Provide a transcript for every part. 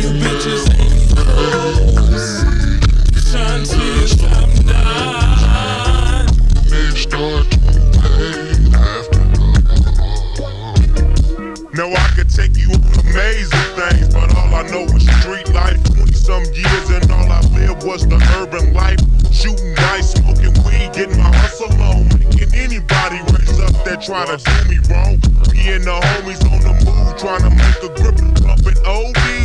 you bitches ain't start to after Now I could take you on amazing things, but all I know is street life. 20 some years and all I lived was the urban life. Shooting dice, smoking weed, getting my hustle on. Anybody up that try to do me wrong. Me and the homies on the move, trying to make a grip. ODs in the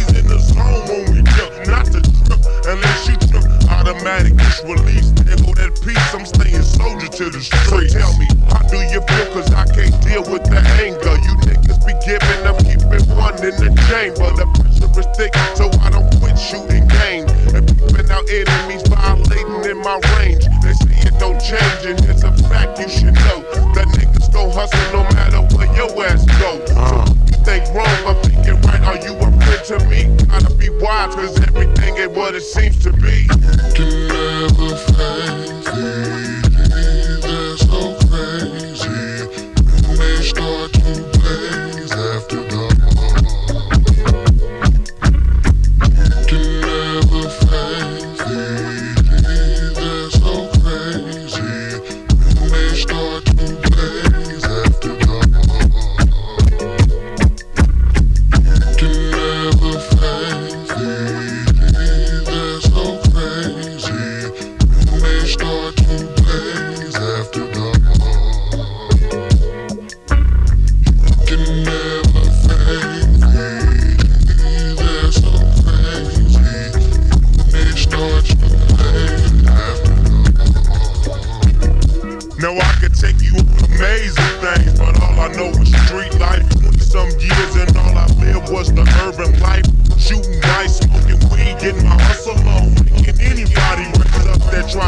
when we jump, not to trip. Unless you trip, automatic is released. There go that piece, I'm staying soldier to the streets. So tell me, how do you feel? Cause I can't deal with the anger. You niggas be giving up, keeping one in the chamber. The pressure is thick, so I don't quit shooting game. And peeping out enemies violating in my range. They say it don't change, and it's a fact you should know. The niggas go hustle no matter where your ass go. So you think wrong, I'm thinking right. Are you a to me? Gotta be wise, cause everything ain't what it seems to be. Can never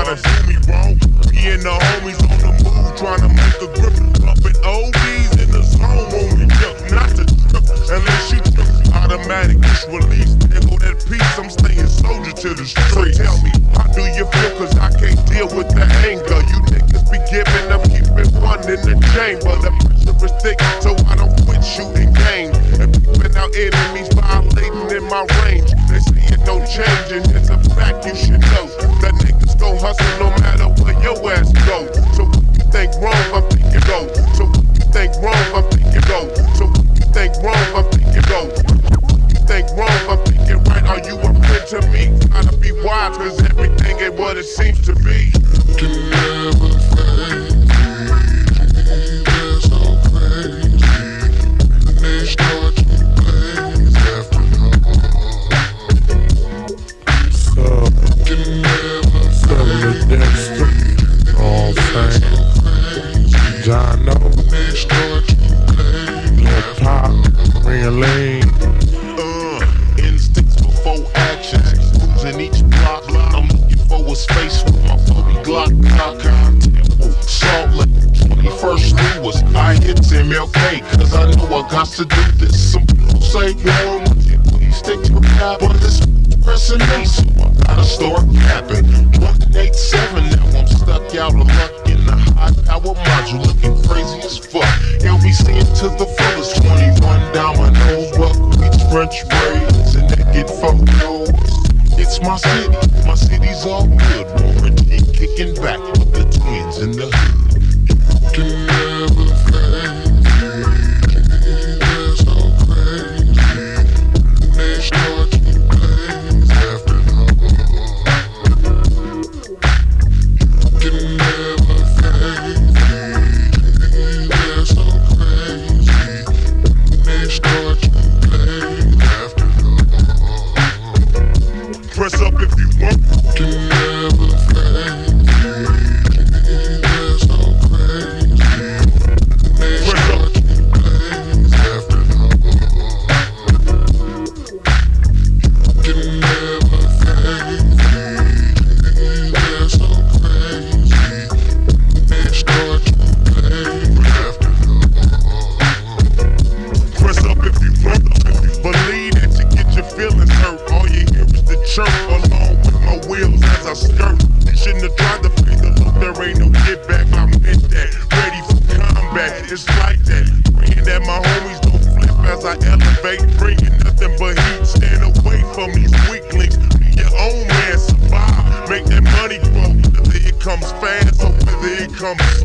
up to do me wrong. Me and the homies on the move, trying to make a grip. Bumping ODs in the zone we jump, not to trip. Unless you trip, automatic is released. There that piece, I'm staying soldier to the streets. So tell me, how do you feel? Cause I can't deal with the anger. You niggas be giving up, keeping one in the chamber. The pressure is thick, so I don't quit shooting game. And peeping out enemies violating in my range. They say it don't change, and it's a fact you should know. The niggas go hustle no matter where your ass go. So think wrong, I'm thinking go. So think wrong, I'm thinking go. So think wrong, I'm thinking go. You think wrong, I'm thinking right. Are you a friend to me? Gotta be wise, cause everything ain't what it seems to be. Ling. Uh, instincts before action. Losing each block. I'm looking for a space with my 40 Glock cock. Temple, Salt Lake. 21st Street was I hit MLK. Cause I know I got to do this. Some people say, yo, please stick to cap on this pressing me. So I gotta start capping. 187, now I'm stuck out of luck in the high power module. Looking crazy as fuck. LBC into the French braids, and naked photos. It's my city, my city's all good. Warren G kicking back with the twins in the hood. niggas like that. Praying that my homies don't flip as I elevate. Bringing nothing but heat. Stand away from these weaklings. Be your own man. Survive. Make that money grow. Whether it comes fast or whether it comes slow.